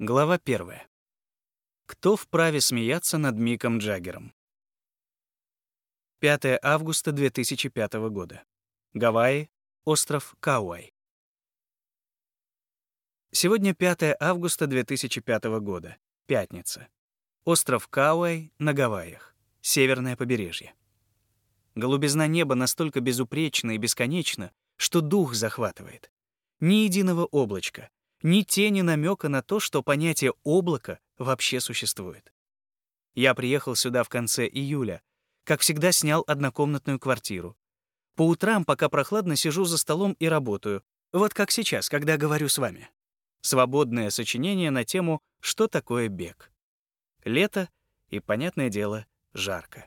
Глава 1. Кто вправе смеяться над Миком Джаггером? 5 августа 2005 года. Гавайи, остров Кауай. Сегодня 5 августа 2005 года. Пятница. Остров Кауай на Гавайях. Северное побережье. Голубизна неба настолько безупречна и бесконечна, что дух захватывает. Ни единого облачка, ни тени намека на то, что понятие облака вообще существует. Я приехал сюда в конце июля. Как всегда, снял однокомнатную квартиру. По утрам, пока прохладно, сижу за столом и работаю. Вот как сейчас, когда говорю с вами. Свободное сочинение на тему «Что такое бег?». Лето и, понятное дело, жарко.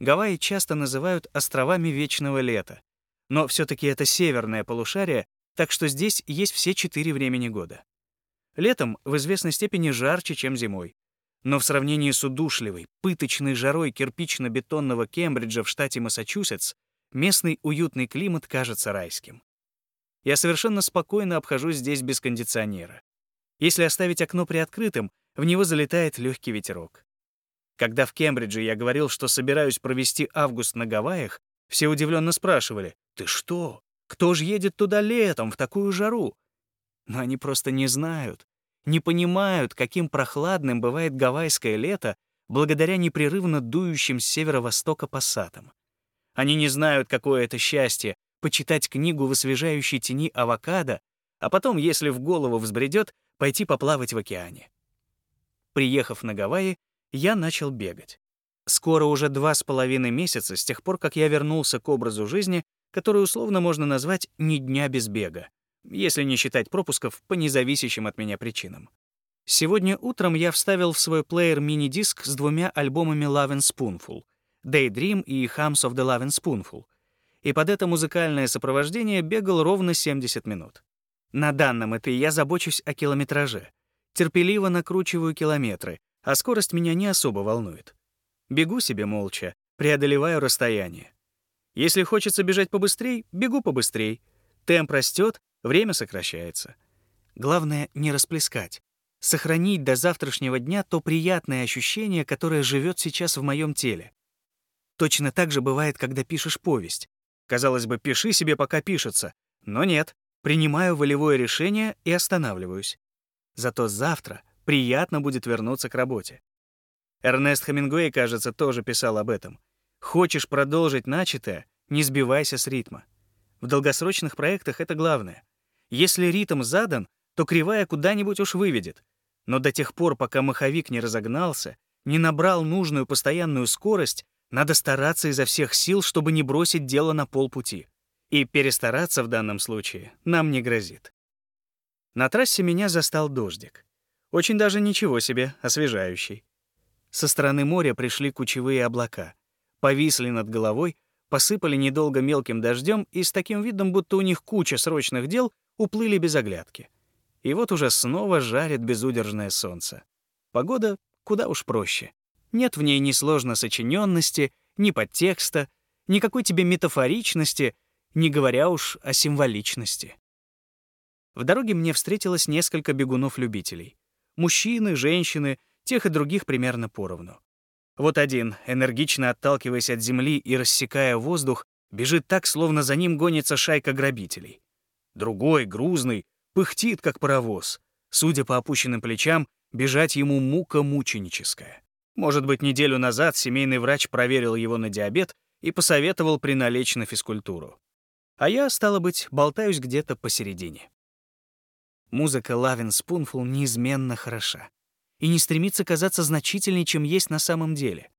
Гавайи часто называют островами вечного лета, но все таки это северное полушарие, так что здесь есть все четыре времени года. Летом в известной степени жарче, чем зимой. Но в сравнении с удушливой, пыточной жарой кирпично-бетонного Кембриджа в штате Массачусетс местный уютный климат кажется райским. Я совершенно спокойно обхожусь здесь без кондиционера. Если оставить окно приоткрытым, в него залетает легкий ветерок. Когда в Кембридже я говорил, что собираюсь провести август на Гавайях, все удивленно спрашивали, «Ты что? Кто же едет туда летом, в такую жару? Но они просто не знают, не понимают, каким прохладным бывает гавайское лето благодаря непрерывно дующим с северо-востока пассатам. Они не знают, какое это счастье — почитать книгу в освежающей тени авокадо, а потом, если в голову взбредет, пойти поплавать в океане. Приехав на Гавайи, я начал бегать. Скоро уже два с половиной месяца с тех пор, как я вернулся к образу жизни, который условно можно назвать «ни дня без бега», если не считать пропусков по независящим от меня причинам. Сегодня утром я вставил в свой плеер мини-диск с двумя альбомами Love and Spoonful — Daydream и Hums of the Love and Spoonful, и под это музыкальное сопровождение бегал ровно 70 минут. На данном этапе я забочусь о километраже. Терпеливо накручиваю километры, а скорость меня не особо волнует. Бегу себе молча, преодолеваю расстояние. Если хочется бежать побыстрей, бегу побыстрей. Темп растет, время сокращается. Главное — не расплескать. Сохранить до завтрашнего дня то приятное ощущение, которое живет сейчас в моем теле. Точно так же бывает, когда пишешь повесть. Казалось бы, пиши себе, пока пишется. Но нет. Принимаю волевое решение и останавливаюсь. Зато завтра приятно будет вернуться к работе. Эрнест Хемингуэй, кажется, тоже писал об этом — Хочешь продолжить начатое, не сбивайся с ритма. В долгосрочных проектах это главное. Если ритм задан, то кривая куда-нибудь уж выведет. Но до тех пор, пока маховик не разогнался, не набрал нужную постоянную скорость, надо стараться изо всех сил, чтобы не бросить дело на полпути. И перестараться в данном случае нам не грозит. На трассе меня застал дождик. Очень даже ничего себе, освежающий. Со стороны моря пришли кучевые облака — повисли над головой, посыпали недолго мелким дождем и с таким видом, будто у них куча срочных дел, уплыли без оглядки. И вот уже снова жарит безудержное солнце. Погода куда уж проще. Нет в ней ни сложно сочиненности, ни подтекста, никакой тебе метафоричности, не говоря уж о символичности. В дороге мне встретилось несколько бегунов-любителей. Мужчины, женщины, тех и других примерно поровну. Вот один, энергично отталкиваясь от земли и рассекая воздух, бежит так, словно за ним гонится шайка грабителей. Другой, грузный, пыхтит, как паровоз. Судя по опущенным плечам, бежать ему мука мученическая. Может быть, неделю назад семейный врач проверил его на диабет и посоветовал приналечь на физкультуру. А я, стало быть, болтаюсь где-то посередине. Музыка Лавин Спунфул неизменно хороша и не стремится казаться значительней, чем есть на самом деле.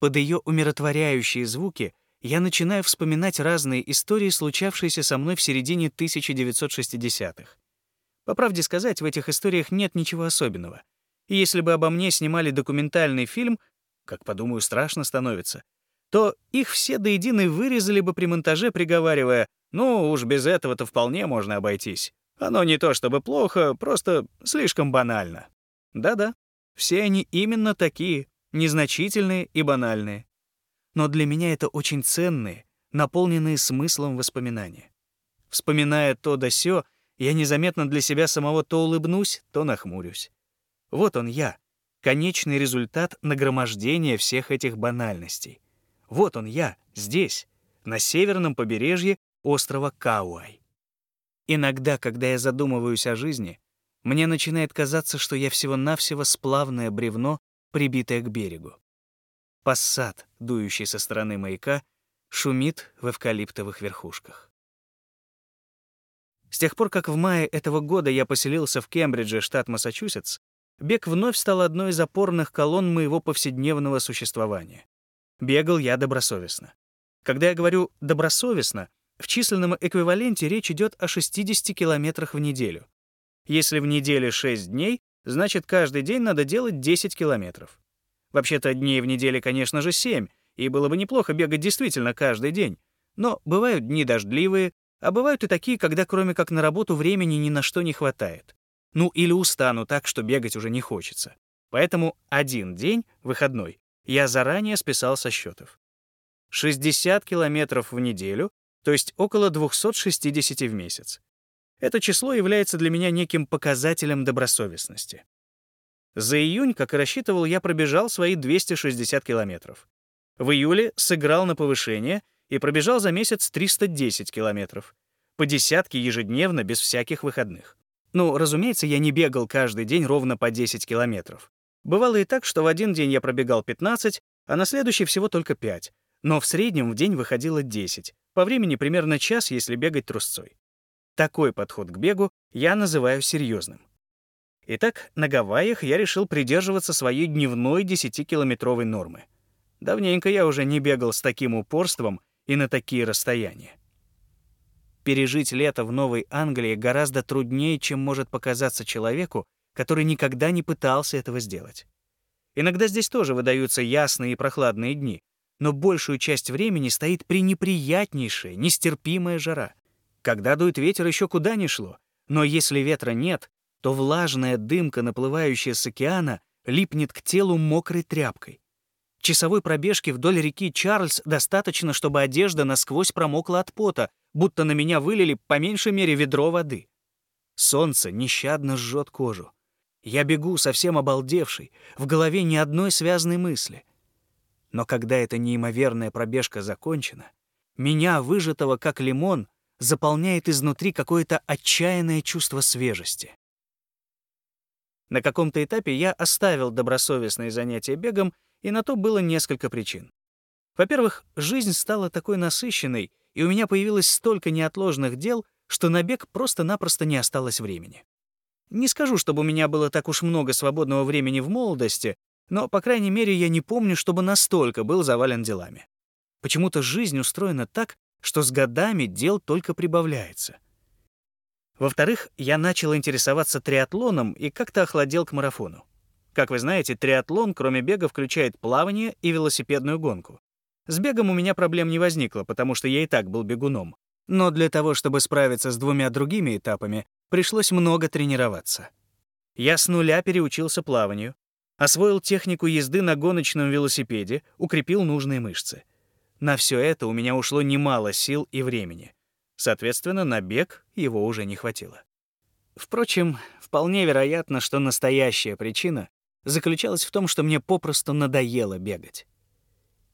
Под ее умиротворяющие звуки я начинаю вспоминать разные истории, случавшиеся со мной в середине 1960-х. По правде сказать, в этих историях нет ничего особенного. И если бы обо мне снимали документальный фильм, как подумаю, страшно становится, то их все до единой вырезали бы при монтаже, приговаривая, ну уж без этого-то вполне можно обойтись. Оно не то чтобы плохо, просто слишком банально. Да-да, все они именно такие, незначительные и банальные. Но для меня это очень ценные, наполненные смыслом воспоминания. Вспоминая то да сё, я незаметно для себя самого то улыбнусь, то нахмурюсь. Вот он я, конечный результат нагромождения всех этих банальностей. Вот он я, здесь, на северном побережье острова Кауай. Иногда, когда я задумываюсь о жизни, мне начинает казаться, что я всего-навсего сплавное бревно, прибитое к берегу. Пассат, дующий со стороны маяка, шумит в эвкалиптовых верхушках. С тех пор, как в мае этого года я поселился в Кембридже, штат Массачусетс, бег вновь стал одной из опорных колонн моего повседневного существования. Бегал я добросовестно. Когда я говорю «добросовестно», в численном эквиваленте речь идет о 60 километрах в неделю. Если в неделе 6 дней, значит, каждый день надо делать 10 километров. Вообще-то дней в неделе, конечно же, 7, и было бы неплохо бегать действительно каждый день. Но бывают дни дождливые, а бывают и такие, когда кроме как на работу времени ни на что не хватает. Ну или устану так, что бегать уже не хочется. Поэтому один день, выходной, я заранее списал со счетов. 60 километров в неделю, то есть около 260 в месяц. Это число является для меня неким показателем добросовестности. За июнь, как и рассчитывал, я пробежал свои 260 километров. В июле сыграл на повышение и пробежал за месяц 310 километров. По десятке ежедневно, без всяких выходных. Ну, разумеется, я не бегал каждый день ровно по 10 километров. Бывало и так, что в один день я пробегал 15, а на следующий всего только 5. Но в среднем в день выходило 10. По времени примерно час, если бегать трусцой. Такой подход к бегу я называю серьезным. Итак, на Гавайях я решил придерживаться своей дневной 10-километровой нормы. Давненько я уже не бегал с таким упорством и на такие расстояния. Пережить лето в Новой Англии гораздо труднее, чем может показаться человеку, который никогда не пытался этого сделать. Иногда здесь тоже выдаются ясные и прохладные дни, но большую часть времени стоит пренеприятнейшая, нестерпимая жара. Когда дует ветер, еще куда ни шло, но если ветра нет, то влажная дымка, наплывающая с океана, липнет к телу мокрой тряпкой. Часовой пробежки вдоль реки Чарльз достаточно, чтобы одежда насквозь промокла от пота, будто на меня вылили по меньшей мере ведро воды. Солнце нещадно жжет кожу. Я бегу, совсем обалдевший, в голове ни одной связанной мысли. Но когда эта неимоверная пробежка закончена, меня, выжатого как лимон, заполняет изнутри какое-то отчаянное чувство свежести. На каком-то этапе я оставил добросовестные занятия бегом, и на то было несколько причин. Во-первых, жизнь стала такой насыщенной, и у меня появилось столько неотложных дел, что на бег просто-напросто не осталось времени. Не скажу, чтобы у меня было так уж много свободного времени в молодости, но, по крайней мере, я не помню, чтобы настолько был завален делами. Почему-то жизнь устроена так, что с годами дел только прибавляется. Во-вторых, я начал интересоваться триатлоном и как-то охладел к марафону. Как вы знаете, триатлон, кроме бега, включает плавание и велосипедную гонку. С бегом у меня проблем не возникло, потому что я и так был бегуном. Но для того, чтобы справиться с двумя другими этапами, пришлось много тренироваться. Я с нуля переучился плаванию, освоил технику езды на гоночном велосипеде, укрепил нужные мышцы. На все это у меня ушло немало сил и времени. Соответственно, на бег его уже не хватило. Впрочем, вполне вероятно, что настоящая причина заключалась в том, что мне попросту надоело бегать.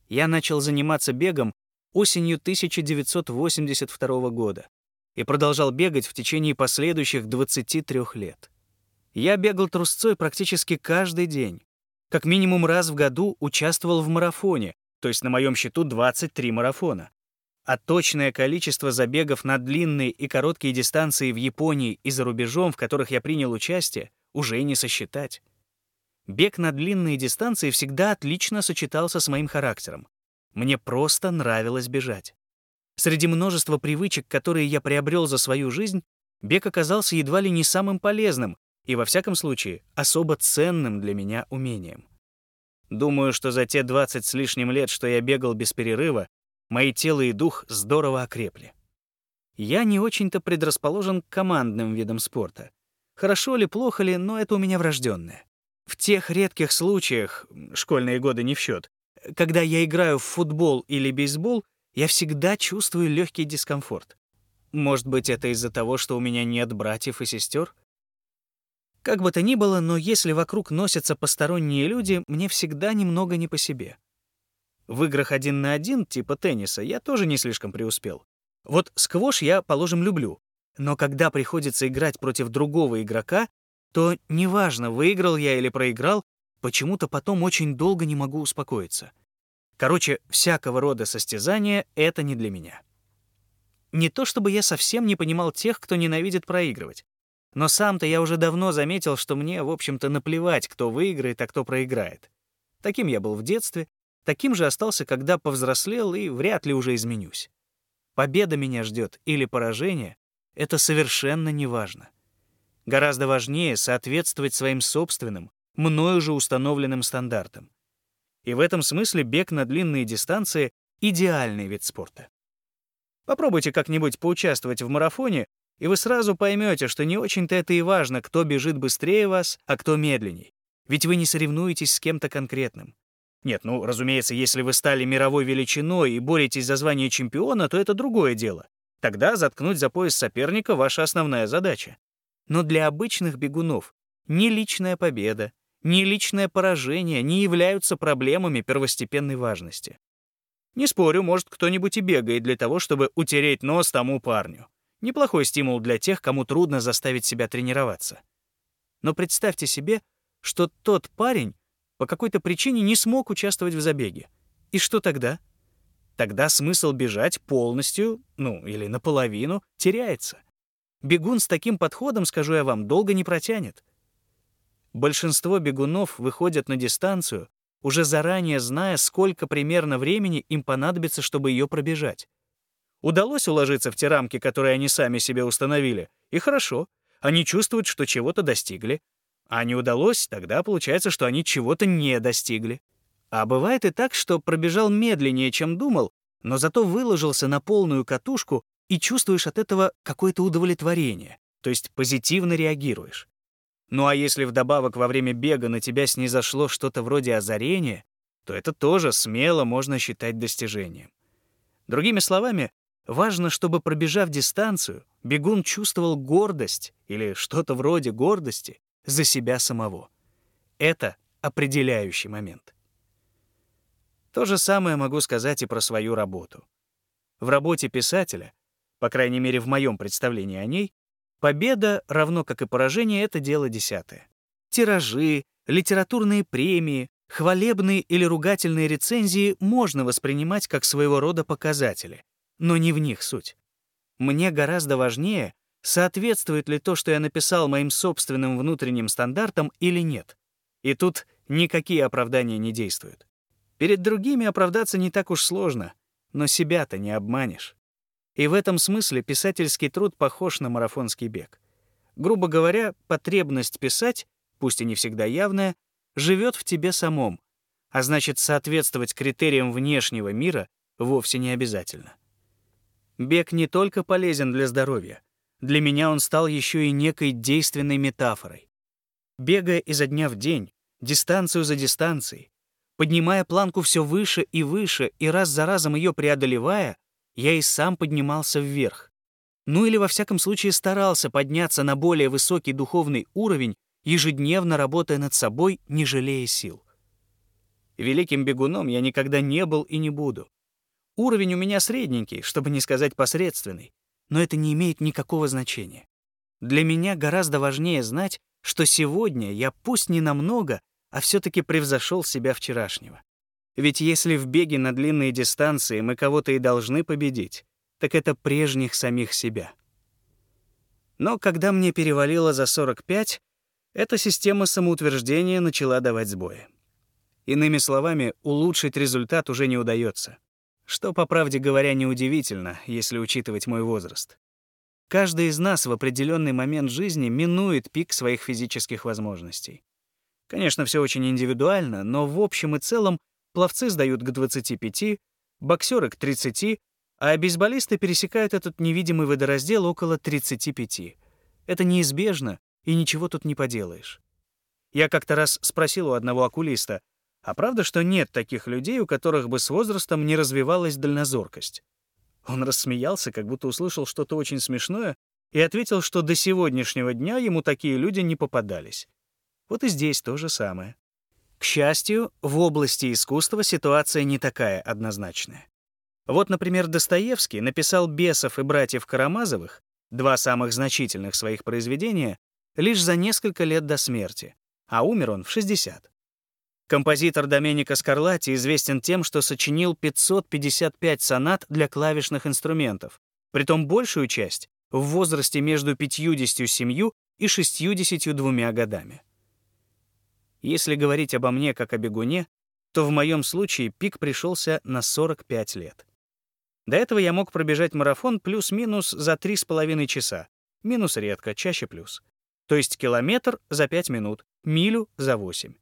Я начал заниматься бегом осенью 1982 года и продолжал бегать в течение последующих 23 лет. Я бегал трусцой практически каждый день. Как минимум раз в году участвовал в марафоне, то есть на моем счету 23 марафона а точное количество забегов на длинные и короткие дистанции в Японии и за рубежом, в которых я принял участие, уже не сосчитать. Бег на длинные дистанции всегда отлично сочетался с моим характером. Мне просто нравилось бежать. Среди множества привычек, которые я приобрел за свою жизнь, бег оказался едва ли не самым полезным и, во всяком случае, особо ценным для меня умением. Думаю, что за те 20 с лишним лет, что я бегал без перерыва, Мои тело и дух здорово окрепли. Я не очень-то предрасположен к командным видам спорта. Хорошо ли, плохо ли, но это у меня врожденное. В тех редких случаях, школьные годы не в счет, когда я играю в футбол или бейсбол, я всегда чувствую легкий дискомфорт. Может быть, это из-за того, что у меня нет братьев и сестер? Как бы то ни было, но если вокруг носятся посторонние люди, мне всегда немного не по себе. В играх один на один, типа тенниса, я тоже не слишком преуспел. Вот сквош я, положим, люблю. Но когда приходится играть против другого игрока, то неважно, выиграл я или проиграл, почему-то потом очень долго не могу успокоиться. Короче, всякого рода состязания — это не для меня. Не то чтобы я совсем не понимал тех, кто ненавидит проигрывать. Но сам-то я уже давно заметил, что мне, в общем-то, наплевать, кто выиграет, а кто проиграет. Таким я был в детстве, таким же остался, когда повзрослел, и вряд ли уже изменюсь. Победа меня ждет или поражение — это совершенно неважно. Гораздо важнее соответствовать своим собственным, мною же установленным стандартам. И в этом смысле бег на длинные дистанции — идеальный вид спорта. Попробуйте как-нибудь поучаствовать в марафоне и вы сразу поймете, что не очень-то это и важно, кто бежит быстрее вас, а кто медленней. Ведь вы не соревнуетесь с кем-то конкретным. Нет, ну, разумеется, если вы стали мировой величиной и боретесь за звание чемпиона, то это другое дело. Тогда заткнуть за пояс соперника — ваша основная задача. Но для обычных бегунов ни личная победа, ни личное поражение не являются проблемами первостепенной важности. Не спорю, может, кто-нибудь и бегает для того, чтобы утереть нос тому парню. Неплохой стимул для тех, кому трудно заставить себя тренироваться. Но представьте себе, что тот парень по какой-то причине не смог участвовать в забеге. И что тогда? Тогда смысл бежать полностью, ну, или наполовину, теряется. Бегун с таким подходом, скажу я вам, долго не протянет. Большинство бегунов выходят на дистанцию, уже заранее зная, сколько примерно времени им понадобится, чтобы ее пробежать. Удалось уложиться в те рамки, которые они сами себе установили, и хорошо, они чувствуют, что чего-то достигли. А не удалось, тогда получается, что они чего-то не достигли. А бывает и так, что пробежал медленнее, чем думал, но зато выложился на полную катушку и чувствуешь от этого какое-то удовлетворение, то есть позитивно реагируешь. Ну а если вдобавок во время бега на тебя снизошло что-то вроде озарения, то это тоже смело можно считать достижением. Другими словами, Важно, чтобы, пробежав дистанцию, бегун чувствовал гордость или что-то вроде гордости за себя самого. Это определяющий момент. То же самое могу сказать и про свою работу. В работе писателя, по крайней мере в моем представлении о ней, победа, равно как и поражение, — это дело десятое. Тиражи, литературные премии, хвалебные или ругательные рецензии можно воспринимать как своего рода показатели — но не в них суть. Мне гораздо важнее, соответствует ли то, что я написал моим собственным внутренним стандартам или нет. И тут никакие оправдания не действуют. Перед другими оправдаться не так уж сложно, но себя-то не обманешь. И в этом смысле писательский труд похож на марафонский бег. Грубо говоря, потребность писать, пусть и не всегда явная, живет в тебе самом, а значит, соответствовать критериям внешнего мира вовсе не обязательно. Бег не только полезен для здоровья. Для меня он стал еще и некой действенной метафорой. Бегая изо дня в день, дистанцию за дистанцией, поднимая планку все выше и выше и раз за разом ее преодолевая, я и сам поднимался вверх. Ну или во всяком случае старался подняться на более высокий духовный уровень, ежедневно работая над собой, не жалея сил. Великим бегуном я никогда не был и не буду. Уровень у меня средненький, чтобы не сказать посредственный, но это не имеет никакого значения. Для меня гораздо важнее знать, что сегодня я пусть не намного, а все-таки превзошел себя вчерашнего. Ведь если в беге на длинные дистанции мы кого-то и должны победить, так это прежних самих себя. Но когда мне перевалило за 45, эта система самоутверждения начала давать сбои. Иными словами, улучшить результат уже не удается. Что, по правде говоря, неудивительно, если учитывать мой возраст. Каждый из нас в определенный момент жизни минует пик своих физических возможностей. Конечно, все очень индивидуально, но в общем и целом пловцы сдают к 25, боксеры к 30, а бейсболисты пересекают этот невидимый водораздел около 35. Это неизбежно, и ничего тут не поделаешь. Я как-то раз спросил у одного окулиста, а правда, что нет таких людей, у которых бы с возрастом не развивалась дальнозоркость? Он рассмеялся, как будто услышал что-то очень смешное, и ответил, что до сегодняшнего дня ему такие люди не попадались. Вот и здесь то же самое. К счастью, в области искусства ситуация не такая однозначная. Вот, например, Достоевский написал «Бесов» и «Братьев Карамазовых», два самых значительных своих произведения, лишь за несколько лет до смерти, а умер он в 60. Композитор Доменико Скарлатти известен тем, что сочинил 555 сонат для клавишных инструментов, притом большую часть в возрасте между 57 и 62 годами. Если говорить обо мне как о бегуне, то в моем случае пик пришелся на 45 лет. До этого я мог пробежать марафон плюс-минус за 3,5 часа. Минус редко, чаще плюс. То есть километр за 5 минут, милю за 8.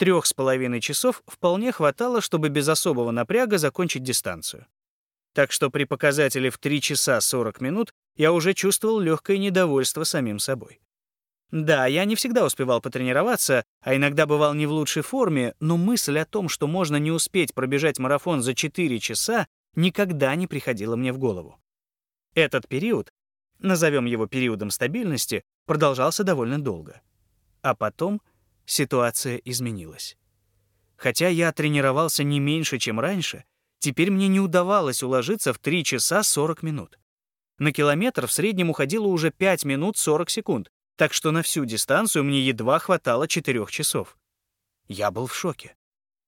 Трех с половиной часов вполне хватало, чтобы без особого напряга закончить дистанцию. Так что при показателе в 3 часа 40 минут я уже чувствовал легкое недовольство самим собой. Да, я не всегда успевал потренироваться, а иногда бывал не в лучшей форме, но мысль о том, что можно не успеть пробежать марафон за 4 часа, никогда не приходила мне в голову. Этот период, назовем его периодом стабильности, продолжался довольно долго. А потом ситуация изменилась. Хотя я тренировался не меньше, чем раньше, теперь мне не удавалось уложиться в 3 часа 40 минут. На километр в среднем уходило уже 5 минут 40 секунд, так что на всю дистанцию мне едва хватало 4 часов. Я был в шоке.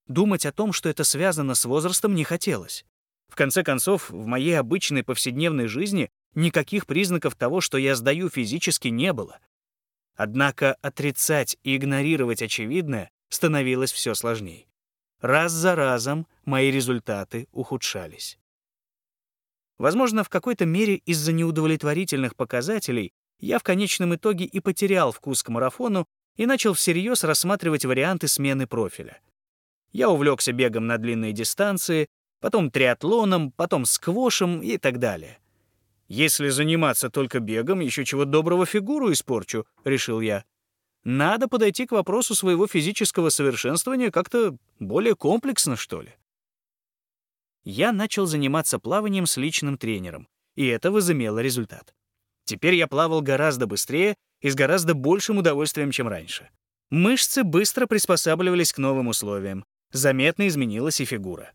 Думать о том, что это связано с возрастом, не хотелось. В конце концов, в моей обычной повседневной жизни никаких признаков того, что я сдаю физически, не было. Однако отрицать и игнорировать очевидное становилось все сложнее. Раз за разом мои результаты ухудшались. Возможно, в какой-то мере из-за неудовлетворительных показателей я в конечном итоге и потерял вкус к марафону и начал всерьез рассматривать варианты смены профиля. Я увлекся бегом на длинные дистанции, потом триатлоном, потом сквошем и так далее. «Если заниматься только бегом, еще чего доброго фигуру испорчу», — решил я. «Надо подойти к вопросу своего физического совершенствования как-то более комплексно, что ли». Я начал заниматься плаванием с личным тренером, и это возымело результат. Теперь я плавал гораздо быстрее и с гораздо большим удовольствием, чем раньше. Мышцы быстро приспосабливались к новым условиям. Заметно изменилась и фигура.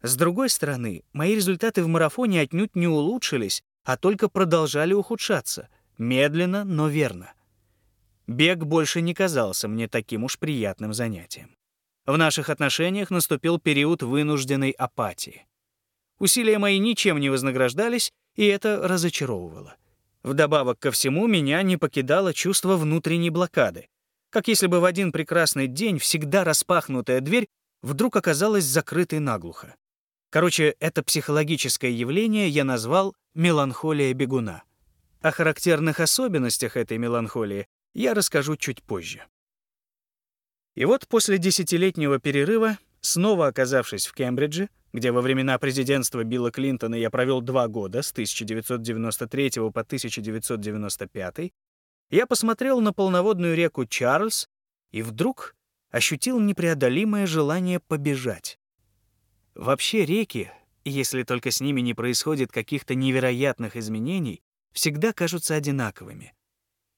С другой стороны, мои результаты в марафоне отнюдь не улучшились, а только продолжали ухудшаться. Медленно, но верно. Бег больше не казался мне таким уж приятным занятием. В наших отношениях наступил период вынужденной апатии. Усилия мои ничем не вознаграждались, и это разочаровывало. Вдобавок ко всему, меня не покидало чувство внутренней блокады, как если бы в один прекрасный день всегда распахнутая дверь вдруг оказалась закрытой наглухо. Короче, это психологическое явление я назвал «меланхолия бегуна». О характерных особенностях этой меланхолии я расскажу чуть позже. И вот после десятилетнего перерыва, снова оказавшись в Кембридже, где во времена президентства Билла Клинтона я провел два года, с 1993 по 1995, я посмотрел на полноводную реку Чарльз и вдруг ощутил непреодолимое желание побежать. Вообще реки, если только с ними не происходит каких-то невероятных изменений, всегда кажутся одинаковыми.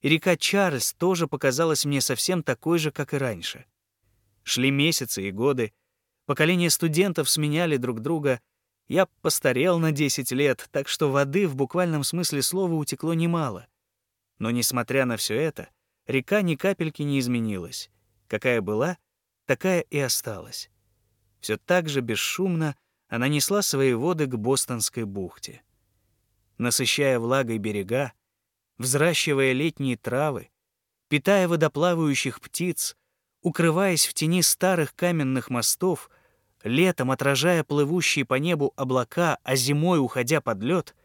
И река Чарльз тоже показалась мне совсем такой же, как и раньше. Шли месяцы и годы, поколения студентов сменяли друг друга, я постарел на 10 лет, так что воды в буквальном смысле слова утекло немало. Но несмотря на все это, река ни капельки не изменилась. Какая была, такая и осталась. Все так же бесшумно она несла свои воды к Бостонской бухте. Насыщая влагой берега, взращивая летние травы, питая водоплавающих птиц, укрываясь в тени старых каменных мостов, летом отражая плывущие по небу облака, а зимой уходя под лед,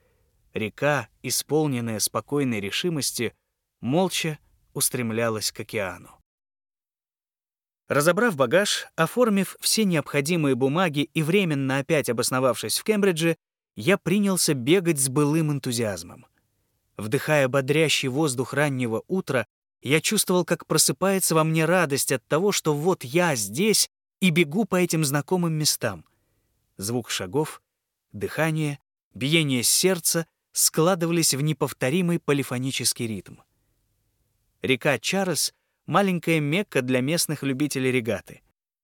река, исполненная спокойной решимости, молча устремлялась к океану. Разобрав багаж, оформив все необходимые бумаги и временно опять обосновавшись в Кембридже, я принялся бегать с былым энтузиазмом. Вдыхая бодрящий воздух раннего утра, я чувствовал, как просыпается во мне радость от того, что вот я здесь и бегу по этим знакомым местам. Звук шагов, дыхание, биение сердца складывались в неповторимый полифонический ритм. Река Чарльз — маленькая мекка для местных любителей регаты.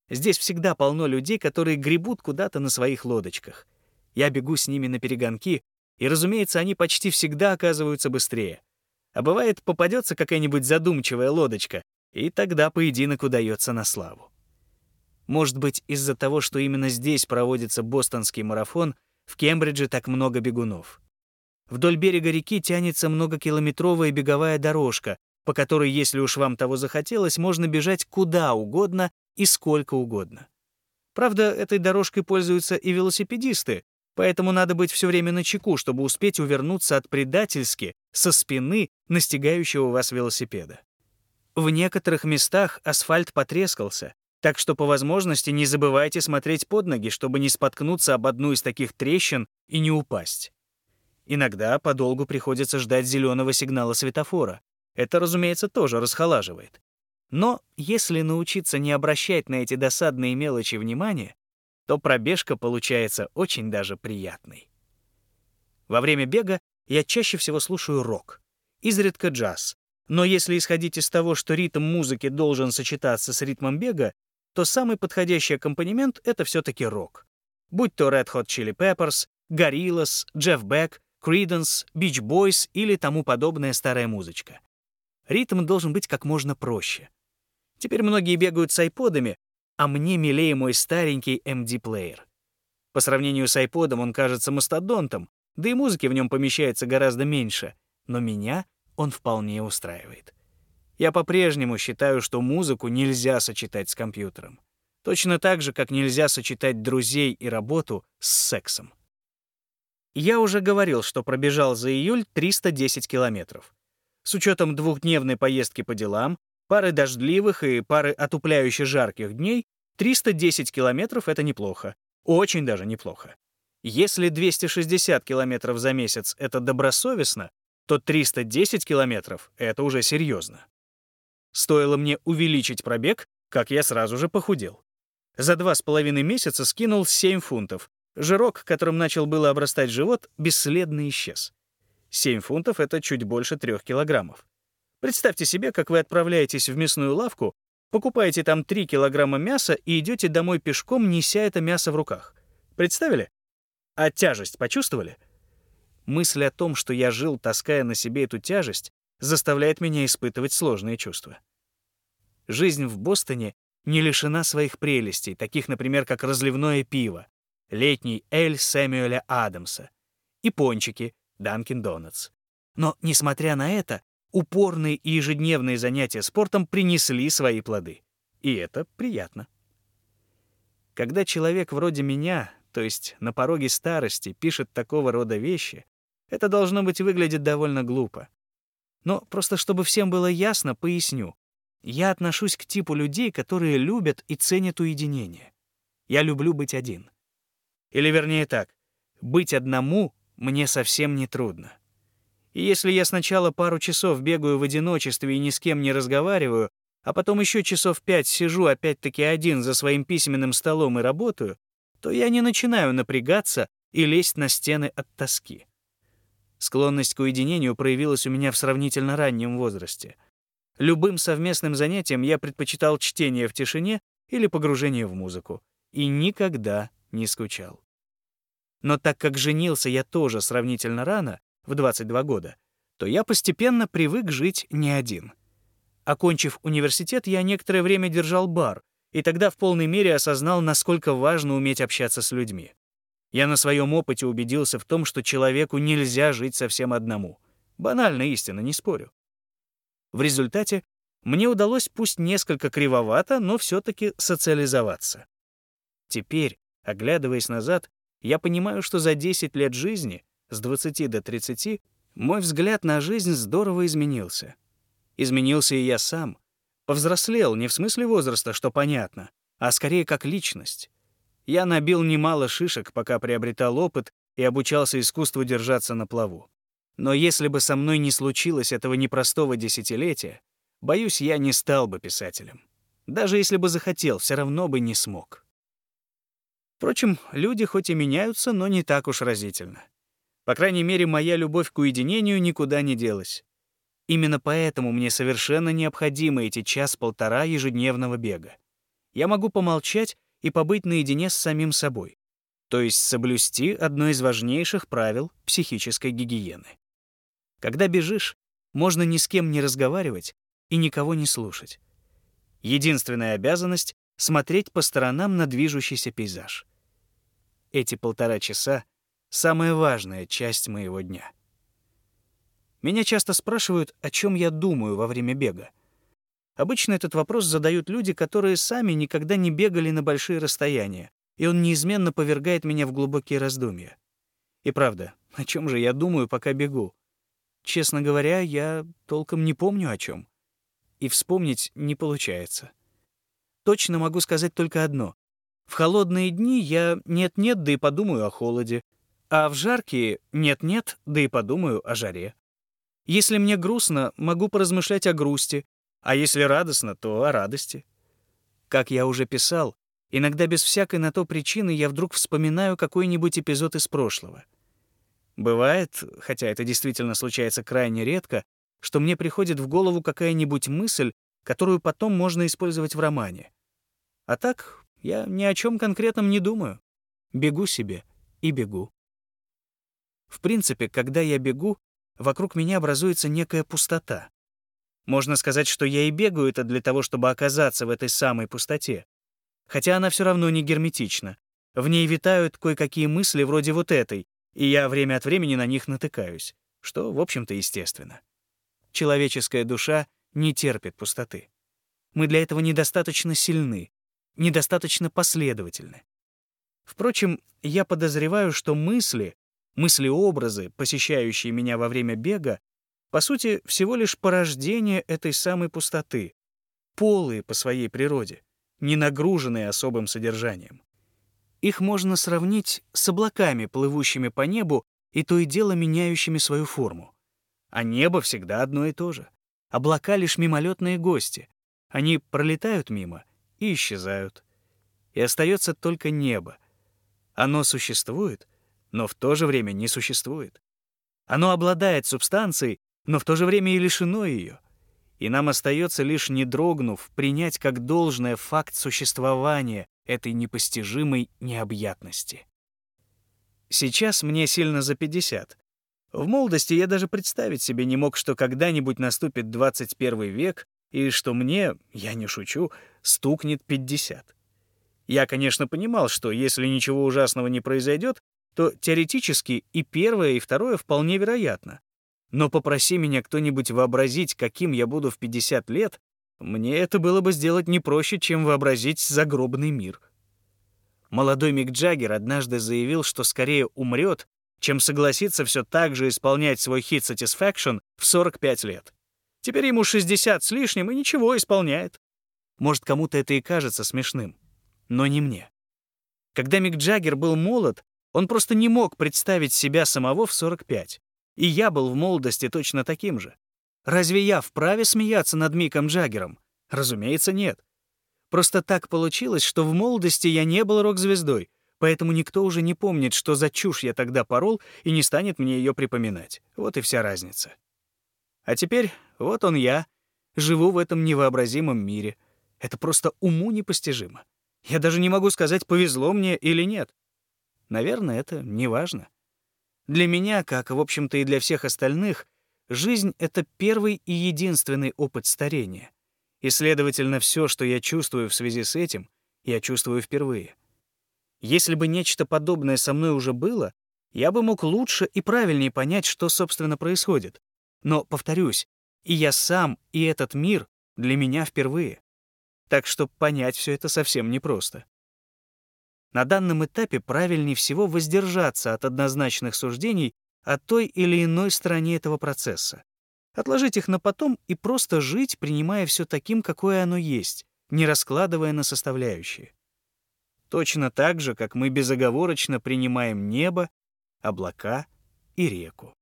Здесь всегда полно людей, которые гребут куда-то на своих лодочках. Я бегу с ними на перегонки, и, разумеется, они почти всегда оказываются быстрее. А бывает, попадется какая-нибудь задумчивая лодочка, и тогда поединок удается на славу. Может быть, из-за того, что именно здесь проводится бостонский марафон, в Кембридже так много бегунов. Вдоль берега реки тянется многокилометровая беговая дорожка, по которой, если уж вам того захотелось, можно бежать куда угодно и сколько угодно. Правда, этой дорожкой пользуются и велосипедисты, поэтому надо быть все время на чеку, чтобы успеть увернуться от предательски, со спины, настигающего вас велосипеда. В некоторых местах асфальт потрескался, так что по возможности не забывайте смотреть под ноги, чтобы не споткнуться об одну из таких трещин и не упасть. Иногда подолгу приходится ждать зеленого сигнала светофора. Это, разумеется, тоже расхолаживает. Но если научиться не обращать на эти досадные мелочи внимания, то пробежка получается очень даже приятной. Во время бега я чаще всего слушаю рок, изредка джаз. Но если исходить из того, что ритм музыки должен сочетаться с ритмом бега, то самый подходящий аккомпанемент — это все-таки рок. Будь то Red Hot Chili Peppers, Gorillaz, Jeff Beck, Creedence, Beach Boys или тому подобная старая музычка. Ритм должен быть как можно проще. Теперь многие бегают с айподами, а мне милее мой старенький MD-плеер. По сравнению с айподом он кажется мастодонтом, да и музыки в нем помещается гораздо меньше, но меня он вполне устраивает. Я по-прежнему считаю, что музыку нельзя сочетать с компьютером. Точно так же, как нельзя сочетать друзей и работу с сексом. Я уже говорил, что пробежал за июль 310 километров. С учетом двухдневной поездки по делам, пары дождливых и пары отупляюще жарких дней, 310 километров — это неплохо. Очень даже неплохо. Если 260 километров за месяц — это добросовестно, то 310 километров — это уже серьезно. Стоило мне увеличить пробег, как я сразу же похудел. За два с половиной месяца скинул 7 фунтов. Жирок, которым начал было обрастать живот, бесследно исчез. 7 фунтов — это чуть больше 3 килограммов. Представьте себе, как вы отправляетесь в мясную лавку, покупаете там 3 килограмма мяса и идете домой пешком, неся это мясо в руках. Представили? А тяжесть почувствовали? Мысль о том, что я жил, таская на себе эту тяжесть, заставляет меня испытывать сложные чувства. Жизнь в Бостоне не лишена своих прелестей, таких, например, как разливное пиво, летний эль Сэмюэля Адамса и пончики Данкин Донатс. Но, несмотря на это, упорные и ежедневные занятия спортом принесли свои плоды. И это приятно. Когда человек вроде меня, то есть на пороге старости, пишет такого рода вещи, это должно быть выглядит довольно глупо. Но просто чтобы всем было ясно, поясню. Я отношусь к типу людей, которые любят и ценят уединение. Я люблю быть один. Или вернее так, быть одному мне совсем не трудно. И если я сначала пару часов бегаю в одиночестве и ни с кем не разговариваю, а потом еще часов пять сижу опять-таки один за своим письменным столом и работаю, то я не начинаю напрягаться и лезть на стены от тоски. Склонность к уединению проявилась у меня в сравнительно раннем возрасте. Любым совместным занятием я предпочитал чтение в тишине или погружение в музыку. И никогда не скучал. Но так как женился я тоже сравнительно рано, в 22 года, то я постепенно привык жить не один. Окончив университет, я некоторое время держал бар, и тогда в полной мере осознал, насколько важно уметь общаться с людьми. Я на своем опыте убедился в том, что человеку нельзя жить совсем одному. Банальная истина, не спорю. В результате мне удалось пусть несколько кривовато, но все-таки социализоваться. Теперь, оглядываясь назад, я понимаю, что за 10 лет жизни, с 20 до 30, мой взгляд на жизнь здорово изменился. Изменился и я сам. Повзрослел не в смысле возраста, что понятно, а скорее как личность. Я набил немало шишек, пока приобретал опыт и обучался искусству держаться на плаву. Но если бы со мной не случилось этого непростого десятилетия, боюсь, я не стал бы писателем. Даже если бы захотел, все равно бы не смог. Впрочем, люди хоть и меняются, но не так уж разительно. По крайней мере, моя любовь к уединению никуда не делась. Именно поэтому мне совершенно необходимы эти час-полтора ежедневного бега. Я могу помолчать и побыть наедине с самим собой, то есть соблюсти одно из важнейших правил психической гигиены. Когда бежишь, можно ни с кем не разговаривать и никого не слушать. Единственная обязанность — смотреть по сторонам на движущийся пейзаж. Эти полтора часа — самая важная часть моего дня. Меня часто спрашивают, о чем я думаю во время бега. Обычно этот вопрос задают люди, которые сами никогда не бегали на большие расстояния, и он неизменно повергает меня в глубокие раздумья. И правда, о чем же я думаю, пока бегу? Честно говоря, я толком не помню о чем. И вспомнить не получается. Точно могу сказать только одно. В холодные дни я нет-нет, да и подумаю о холоде, а в жаркие нет-нет, да и подумаю о жаре. Если мне грустно, могу поразмышлять о грусти, а если радостно, то о радости. Как я уже писал, иногда без всякой на то причины я вдруг вспоминаю какой-нибудь эпизод из прошлого. Бывает, хотя это действительно случается крайне редко, что мне приходит в голову какая-нибудь мысль, которую потом можно использовать в романе. А так я ни о чем конкретном не думаю. Бегу себе и бегу. В принципе, когда я бегу, вокруг меня образуется некая пустота. Можно сказать, что я и бегаю это для того, чтобы оказаться в этой самой пустоте. Хотя она все равно не герметична. В ней витают кое-какие мысли вроде вот этой, и я время от времени на них натыкаюсь, что, в общем-то, естественно. Человеческая душа не терпит пустоты. Мы для этого недостаточно сильны, недостаточно последовательны. Впрочем, я подозреваю, что мысли, мысли-образы, посещающие меня во время бега, по сути, всего лишь порождение этой самой пустоты, полые по своей природе, не нагруженные особым содержанием. Их можно сравнить с облаками, плывущими по небу и то и дело меняющими свою форму. А небо всегда одно и то же. Облака — лишь мимолетные гости. Они пролетают мимо и исчезают. И остается только небо. Оно существует, но в то же время не существует. Оно обладает субстанцией, но в то же время и лишено ее. И нам остается лишь не дрогнув принять как должное факт существования этой непостижимой необъятности. Сейчас мне сильно за 50. В молодости я даже представить себе не мог, что когда-нибудь наступит 21 век и что мне, я не шучу, стукнет 50. Я, конечно, понимал, что если ничего ужасного не произойдет, то теоретически и первое, и второе вполне вероятно. Но попроси меня кто-нибудь вообразить, каким я буду в 50 лет, мне это было бы сделать не проще, чем вообразить загробный мир. Молодой Мик Джаггер однажды заявил, что скорее умрет, чем согласится все так же исполнять свой хит Satisfaction в 45 лет. Теперь ему 60 с лишним и ничего исполняет. Может, кому-то это и кажется смешным, но не мне. Когда Мик Джаггер был молод, он просто не мог представить себя самого в 45. И я был в молодости точно таким же. Разве я вправе смеяться над Миком Джаггером? Разумеется, нет. Просто так получилось, что в молодости я не был рок-звездой, поэтому никто уже не помнит, что за чушь я тогда порол, и не станет мне ее припоминать. Вот и вся разница. А теперь вот он я, живу в этом невообразимом мире. Это просто уму непостижимо. Я даже не могу сказать, повезло мне или нет. Наверное, это не важно. Для меня, как, в общем-то, и для всех остальных, жизнь — это первый и единственный опыт старения. И, следовательно, все, что я чувствую в связи с этим, я чувствую впервые. Если бы нечто подобное со мной уже было, я бы мог лучше и правильнее понять, что, собственно, происходит. Но, повторюсь, и я сам, и этот мир для меня впервые. Так что понять все это совсем непросто. На данном этапе правильнее всего воздержаться от однозначных суждений о той или иной стороне этого процесса. Отложить их на потом и просто жить, принимая все таким, какое оно есть, не раскладывая на составляющие. Точно так же, как мы безоговорочно принимаем небо, облака и реку.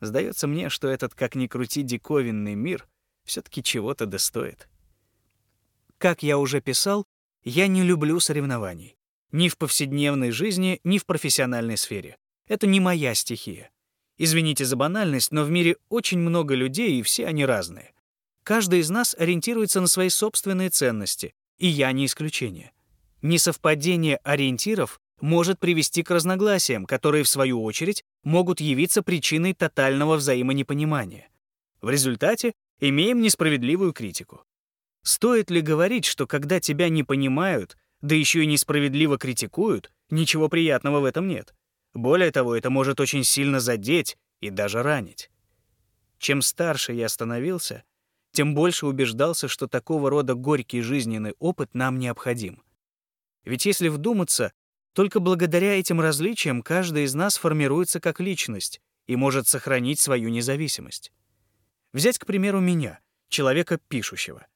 Сдается мне, что этот, как ни крути, диковинный мир все таки чего-то достоит. Как я уже писал, я не люблю соревнований. Ни в повседневной жизни, ни в профессиональной сфере. Это не моя стихия. Извините за банальность, но в мире очень много людей, и все они разные. Каждый из нас ориентируется на свои собственные ценности, и я не исключение. Несовпадение ориентиров может привести к разногласиям, которые, в свою очередь, могут явиться причиной тотального взаимонепонимания. В результате имеем несправедливую критику. Стоит ли говорить, что когда тебя не понимают, да еще и несправедливо критикуют, ничего приятного в этом нет? Более того, это может очень сильно задеть и даже ранить. Чем старше я становился, тем больше убеждался, что такого рода горький жизненный опыт нам необходим. Ведь если вдуматься, только благодаря этим различиям каждый из нас формируется как личность и может сохранить свою независимость. Взять, к примеру, меня, человека пишущего.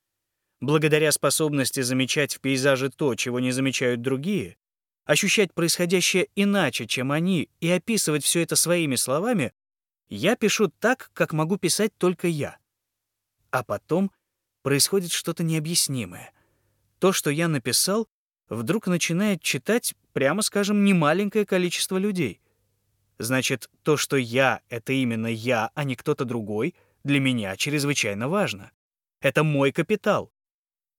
Благодаря способности замечать в пейзаже то, чего не замечают другие, ощущать происходящее иначе, чем они, и описывать все это своими словами, я пишу так, как могу писать только я. А потом происходит что-то необъяснимое. То, что я написал, вдруг начинает читать, прямо скажем, немаленькое количество людей. Значит, то, что я — это именно я, а не кто-то другой — для меня чрезвычайно важно. Это мой капитал.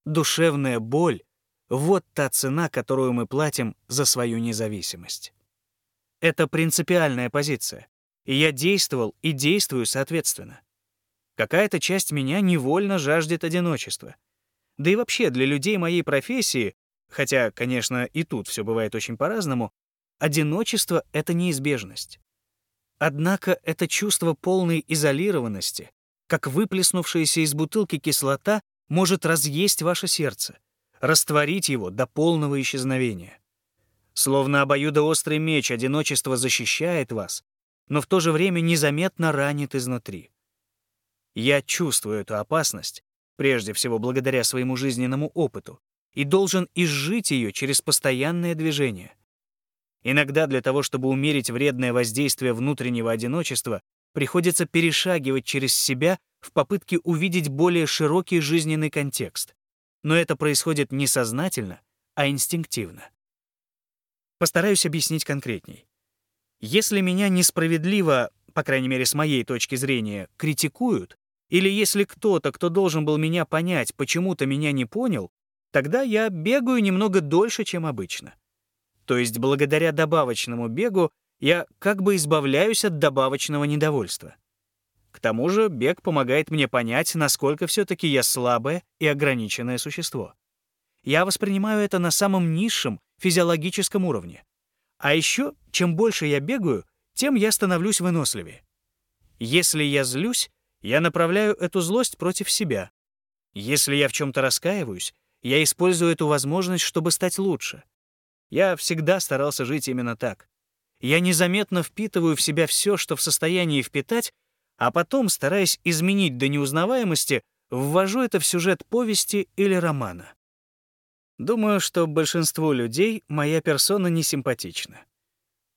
Душевная боль — вот та цена, которую мы платим за свою независимость. Это принципиальная позиция, и я действовал и действую соответственно. Какая-то часть меня невольно жаждет одиночества. Да и вообще для людей моей профессии, хотя, конечно, и тут все бывает очень по-разному, одиночество — это неизбежность. Однако это чувство полной изолированности, как выплеснувшаяся из бутылки кислота, может разъесть ваше сердце, растворить его до полного исчезновения. Словно обоюдоострый меч одиночество защищает вас, но в то же время незаметно ранит изнутри. Я чувствую эту опасность, прежде всего благодаря своему жизненному опыту, и должен изжить ее через постоянное движение. Иногда для того, чтобы умерить вредное воздействие внутреннего одиночества, приходится перешагивать через себя в попытке увидеть более широкий жизненный контекст. Но это происходит не сознательно, а инстинктивно. Постараюсь объяснить конкретней. Если меня несправедливо, по крайней мере с моей точки зрения, критикуют, или если кто-то, кто должен был меня понять, почему-то меня не понял, тогда я бегаю немного дольше, чем обычно. То есть благодаря добавочному бегу я как бы избавляюсь от добавочного недовольства. К тому же бег помогает мне понять, насколько все-таки я слабое и ограниченное существо. Я воспринимаю это на самом низшем физиологическом уровне. А еще, чем больше я бегаю, тем я становлюсь выносливее. Если я злюсь, я направляю эту злость против себя. Если я в чем-то раскаиваюсь, я использую эту возможность, чтобы стать лучше. Я всегда старался жить именно так. Я незаметно впитываю в себя все, что в состоянии впитать, а потом, стараясь изменить до неузнаваемости, ввожу это в сюжет повести или романа. Думаю, что большинству людей моя персона не симпатична.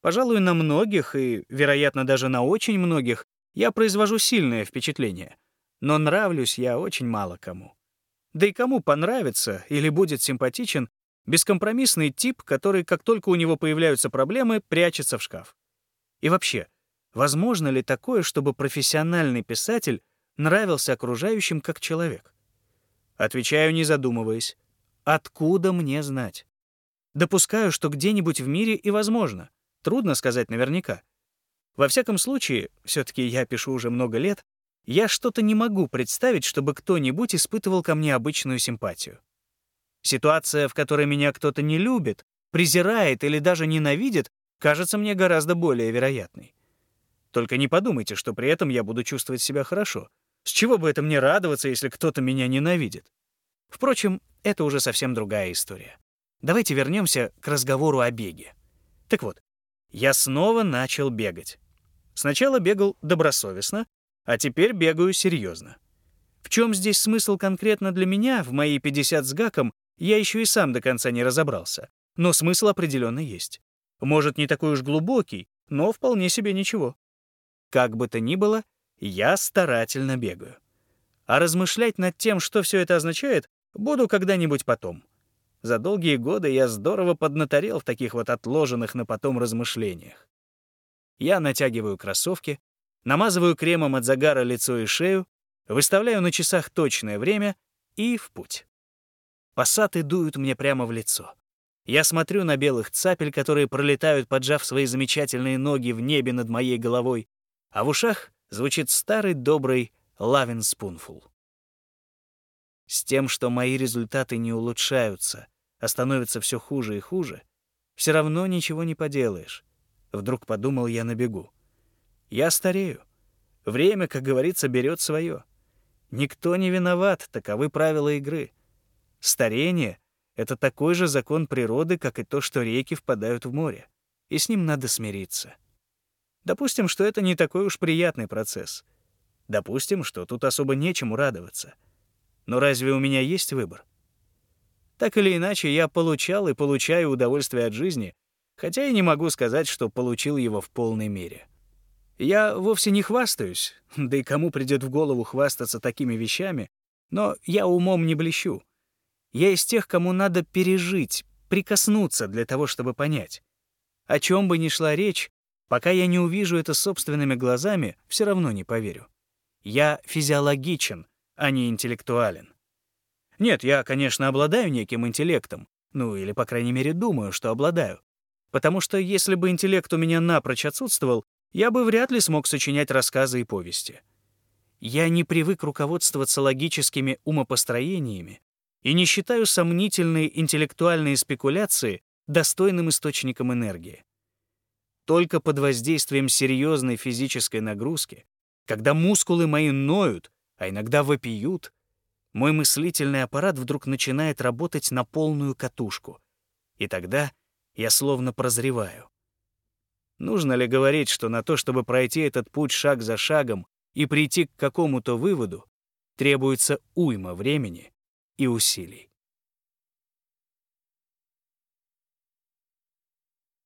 Пожалуй, на многих, и, вероятно, даже на очень многих, я произвожу сильное впечатление, но нравлюсь я очень мало кому. Да и кому понравится или будет симпатичен, Бескомпромиссный тип, который, как только у него появляются проблемы, прячется в шкаф. И вообще, возможно ли такое, чтобы профессиональный писатель нравился окружающим как человек? Отвечаю, не задумываясь. Откуда мне знать? Допускаю, что где-нибудь в мире и возможно. Трудно сказать наверняка. Во всяком случае, все таки я пишу уже много лет, я что-то не могу представить, чтобы кто-нибудь испытывал ко мне обычную симпатию. Ситуация, в которой меня кто-то не любит, презирает или даже ненавидит, кажется мне гораздо более вероятной. Только не подумайте, что при этом я буду чувствовать себя хорошо. С чего бы это мне радоваться, если кто-то меня ненавидит? Впрочем, это уже совсем другая история. Давайте вернемся к разговору о беге. Так вот, я снова начал бегать. Сначала бегал добросовестно, а теперь бегаю серьезно. В чем здесь смысл конкретно для меня в мои 50 с гаком, я еще и сам до конца не разобрался. Но смысл определенно есть. Может, не такой уж глубокий, но вполне себе ничего. Как бы то ни было, я старательно бегаю. А размышлять над тем, что все это означает, буду когда-нибудь потом. За долгие годы я здорово поднаторел в таких вот отложенных на потом размышлениях. Я натягиваю кроссовки, намазываю кремом от загара лицо и шею, выставляю на часах точное время и в путь. Пассаты дуют мне прямо в лицо. Я смотрю на белых цапель, которые пролетают, поджав свои замечательные ноги в небе над моей головой, а в ушах звучит старый добрый «Лавин Спунфул». С тем, что мои результаты не улучшаются, а становятся все хуже и хуже, все равно ничего не поделаешь. Вдруг подумал я на бегу. Я старею. Время, как говорится, берет свое. Никто не виноват, таковы правила игры. Старение — это такой же закон природы, как и то, что реки впадают в море. И с ним надо смириться. Допустим, что это не такой уж приятный процесс. Допустим, что тут особо нечему радоваться. Но разве у меня есть выбор? Так или иначе, я получал и получаю удовольствие от жизни, хотя и не могу сказать, что получил его в полной мере. Я вовсе не хвастаюсь, да и кому придет в голову хвастаться такими вещами, но я умом не блещу. Я из тех, кому надо пережить, прикоснуться для того, чтобы понять. О чем бы ни шла речь, пока я не увижу это собственными глазами, все равно не поверю. Я физиологичен, а не интеллектуален. Нет, я, конечно, обладаю неким интеллектом, ну или, по крайней мере, думаю, что обладаю. Потому что если бы интеллект у меня напрочь отсутствовал, я бы вряд ли смог сочинять рассказы и повести. Я не привык руководствоваться логическими умопостроениями и не считаю сомнительные интеллектуальные спекуляции достойным источником энергии. Только под воздействием серьезной физической нагрузки, когда мускулы мои ноют, а иногда вопиют, мой мыслительный аппарат вдруг начинает работать на полную катушку. И тогда я словно прозреваю. Нужно ли говорить, что на то, чтобы пройти этот путь шаг за шагом и прийти к какому-то выводу, требуется уйма времени и усилий?